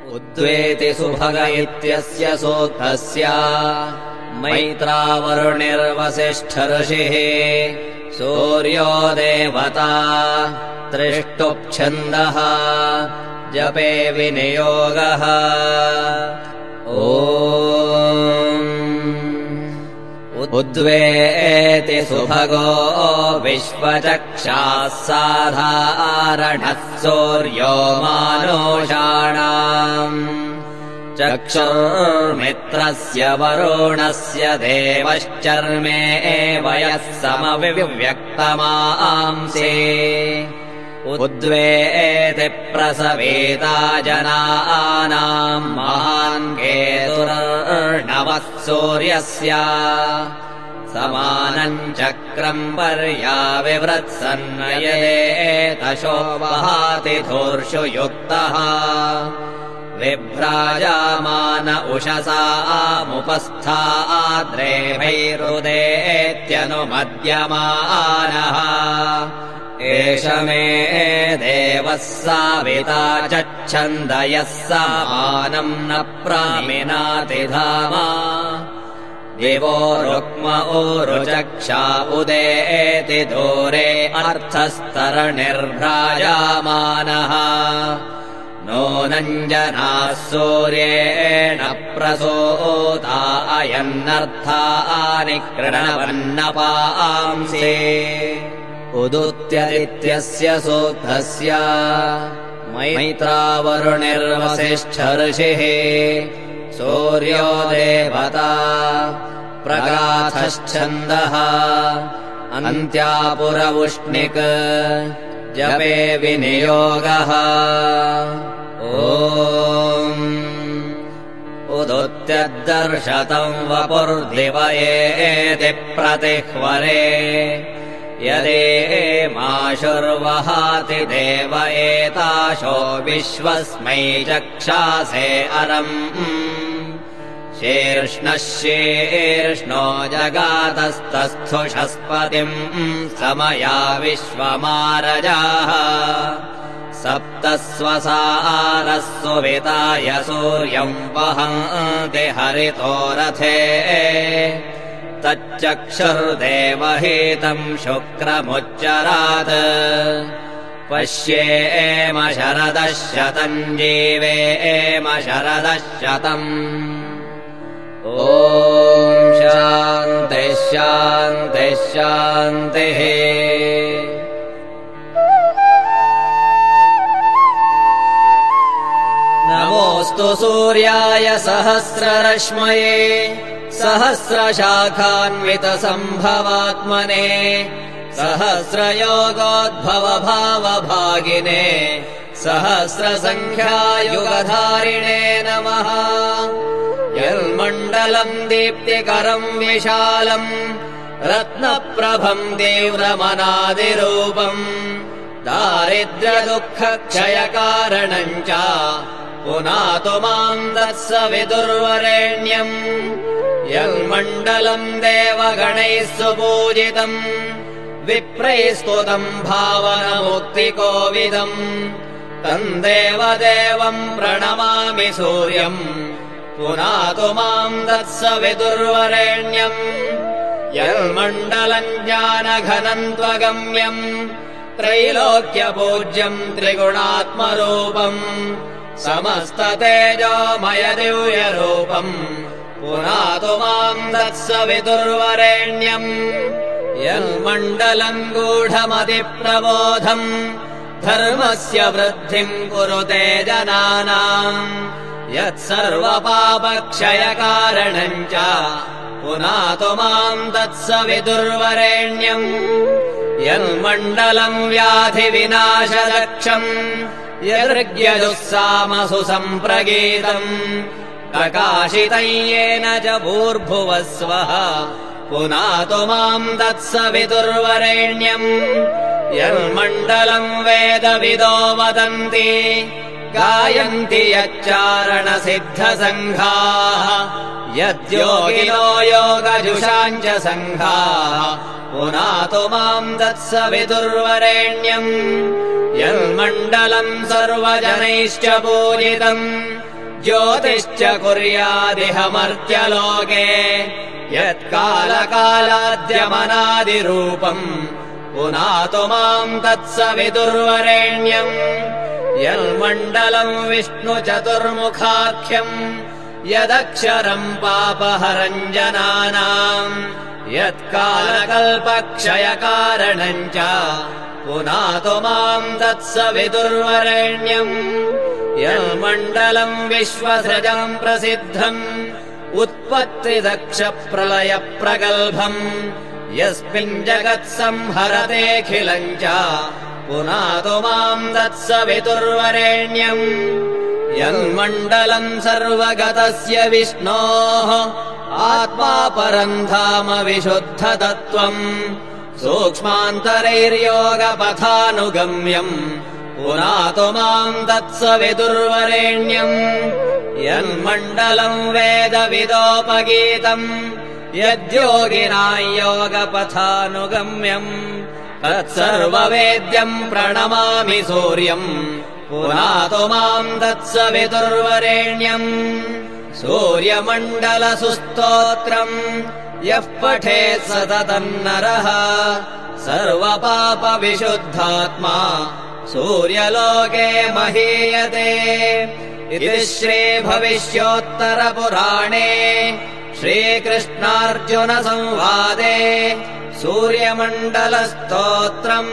उद्वेति सुभग इत्यस्य सूक्तस्य मैत्रावरुणिर्वसिष्ठऋषिः सूर्यो देवता त्रिष्टुप्छन्दः जपे विनियोगः। ओ उद्वेति सुभगो विश्वचक्षाः साधारणः सूर्यो मानुषाणाम्। चक्षुर्मित्रस्य वरुणस्य देवश्चर्मे वयः समविव्यक्तमांसे। उद्वेति प्रसवेता जनानाम् महान् केतुर्णवः सूर्यस्य। समानम् चक्रम् पर्याविवृत्सन्नयेतशो वहाति धूर्षु युक्तः विभ्राजामान उषसा आद्रेभैरुदेत्यनुमद्यमानः एष मे देवः साविता चच्छन्दयः समानम् न प्रामिनातिधामा दिवो रुक्म ऊरुचक्षा उदेति दूरे अर्थस्तरणिर्भ्राजामानः नूनञ्जनाः सूर्येण प्रसूता अयन्नर्थानि कृणवन्नपांसे उदुत्यदित्यस्य सूक्तस्य मैत्रावरुणिर्वसिष्ठऋषिः सूर्यो देवता प्रगाथश्छन्दः अन्त्यापुरवुष्णिक् जपे विनियोगः। ओ उदुत्यद्दर्शतम् वपुर्दिवयेति प्रतिह्वरे यदे माशुर्वहाति देव एताशो विश्वस्मै चक्षासे अरम्। शीर्ष्णः शीर्ष्णो जगातस्तस्थुषस्पतिम् समया विश्वमारजाः। सप्त स्वसारः सुविताय सूर्यम् वहन्ति हरितो रथे तच्चक्षुर्देवहीतम् शुक्रमुच्चरात्। पश्येम शरदः शतम् जीवेम शरदः शतम् ॐ शान्तिः शान्तिः शान्तिः। नमोऽस्तु सूर्याय सहस्ररश्मये सहस्रशाखान्वितसम्भवात्मने सहस्रयोगोद्भवभावभागिने सहस्रसङ्ख्यायुगधारिणे नमः। यन्मण्डलम् दीप्तिकरम् विशालम् रत्नप्रभम् तीव्रमनादिरूपम् दारिद्र्यदुःखक्षयकारणम् च पुनातु माम् दत्स विदुर्वरेण्यम् यन्मण्डलम् देवगणैः सुपूजितम् विप्रैस्तुतम् भावनमुक्तिकोविदम्। तम् देवदेवम् प्रणमामि सूर्यम् पुनातु माम् दत्स विदुर्वरेण्यम् यन्मण्डलम् ज्ञानघनम् त्वगम्यम् त्रैलोक्यपूज्यम् त्रिगुणात्मरूपम् समस्ततेजोमय दिव्यरूपम् पुनातु माम् दत्स विदुर्वरेण्यम् यन्मण्डलम् गूढमतिप्रबोधम् धर्मस्य वृद्धिम् कुरुते जनानाम् यत्सर्वपापक्षयकारणम् च पुनातु माम् दत्स विदुर्वरेण्यम् यन्मण्डलम् व्याधिविनाशलक्षम् यदृग्यजुःसामसु सम्प्रगीतम् प्रकाशितम् येन च भूर्भुवस्वः। पुनातु माम् दत्स विदुर्वरेण्यम् यन्मण्डलम् वेदविदो वदन्ति। गायन्ति यच्चारणसिद्धसङ्घाः। यद्योगिनो योगजुषाम् च सङ्घाः। पुनातु माम् तत्सवितुर्वरेण्यम् यन्मण्डलम् सर्वजनैश्च पूजितम् ज्योतिश्च कुर्यादिहमर्त्यलोके। यत्कालकालाद्यमनादिरूपम्। पुनातु माम् तत्सवितुर्वरेण्यम् यल्मण्डलम् विष्णुचतुर्मुखाख्यम्। यदक्षरम् पापहरञ्जनानाम्। यत्कालकल्पक्षयकारणम् च। पुनातु माम् तत्सवितुर्वरेण्यम् यल्मण्डलम् विश्वसृजम् प्रसिद्धम् उत्पत्तिदक्षप्रलयप्रगल्भम् यस्मिन् जगत्संहरतेऽखिलम् च पुनातु माम् तत्सवितुर्वरेण्यम् यन्मण्डलम् सर्वगतस्य विष्णोः आत्मा परम् धाम विशुद्धतत्त्वम् सूक्ष्मान्तरैर्योगपथानुगम्यम् पुनातु माम् तत्सवितुर्वरेण्यम् यन्मण्डलम् वेदविदोपगीतम् यद्योगिना योगपथानुगम्यम् तत्सर्ववेद्यम् प्रणमामि सूर्यम्। पुनातु माम् तत्सवितुर्वरेण्यम् सूर्यमण्डलसुस्तोत्रम्। यः पठेत् सततम् नरः सर्वपापविशुद्धात्मा सूर्यलोके महीयते। इति श्रीभविष्योत्तरपुराणे श्रीकृष्णार्जुनसंवादे सूर्यमण्डलस्तोत्रम्